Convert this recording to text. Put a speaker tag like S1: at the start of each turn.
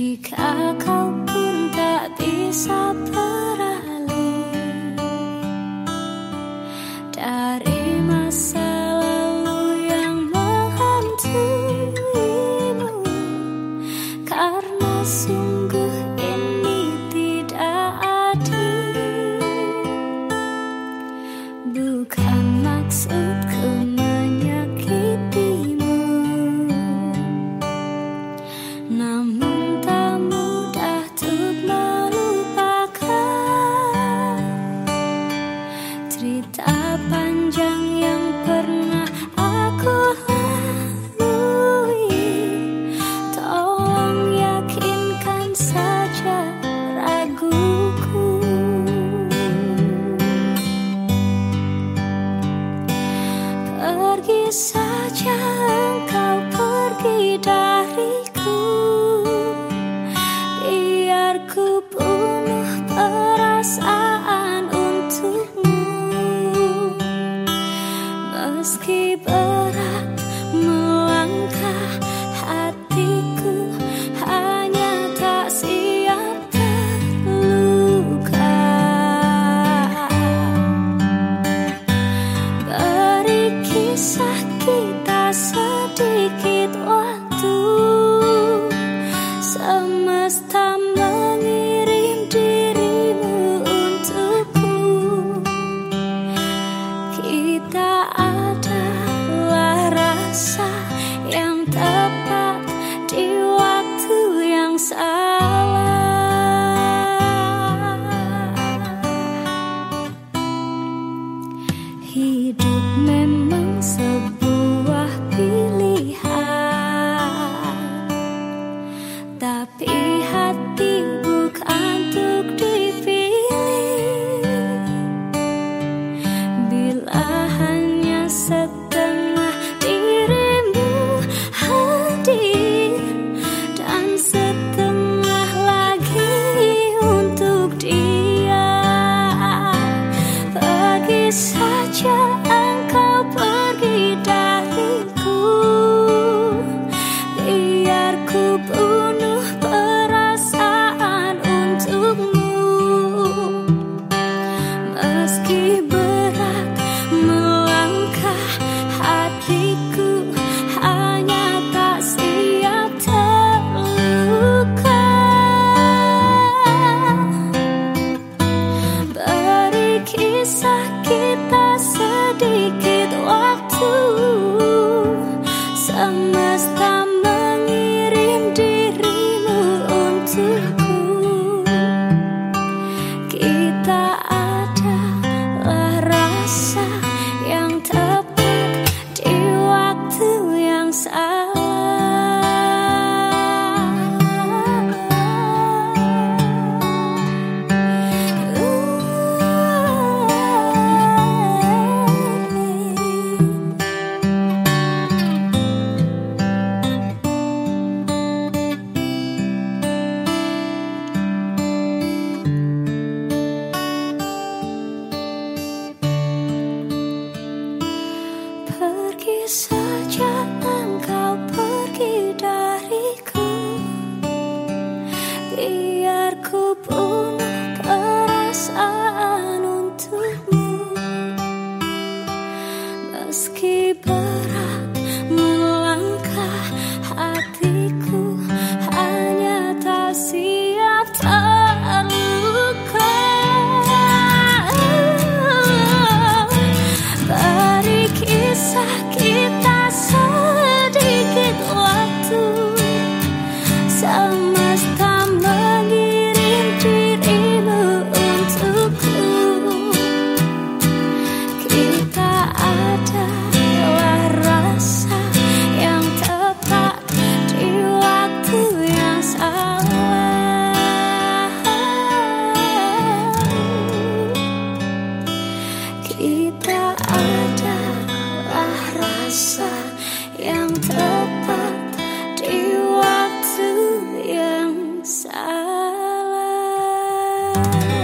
S1: Jika kau pun tak bisa beralih dari panjang yang Meski berat melangkah hatiku hanya tak siap terluka. Beri kisah kita sedikit waktu Semesta mengirim dirimu untukku. Kita sun. this love.